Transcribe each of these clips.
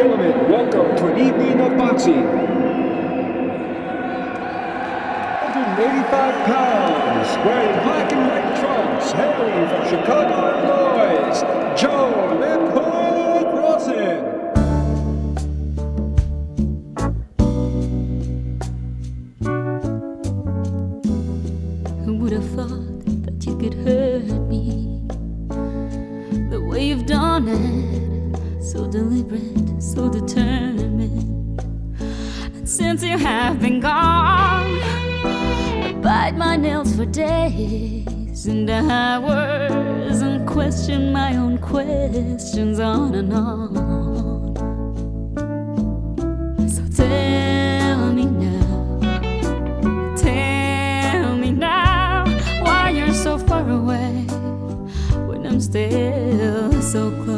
gentlemen, welcome to an evening of boxing. 185 pounds, wearing black and white trunks, hailing from Chicago, Illinois, Joe. Who would have thought that you could hurt me the way you've done it? So deliberate, so determined. And since you have been gone, I bite my nails for days and hours and question my own questions on and on. So tell me now. Tell me now why you're so far away when I'm still so close.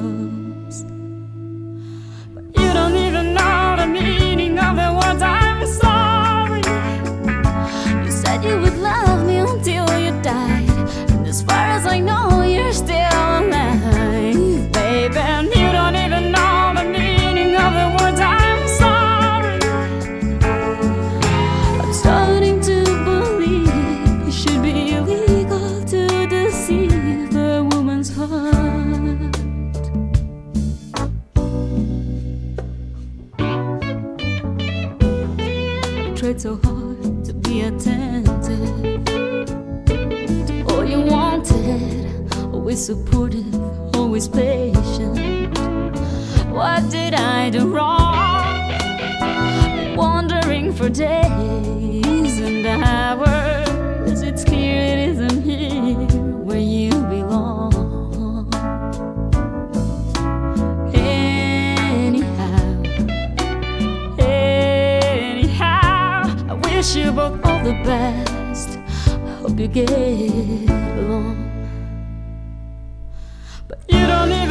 I tried so hard to be attentive all you wanted, always supportive, always patient. What did I do wrong? wandering for days and hours. Wish you both all the best. I hope you get along. But you don't even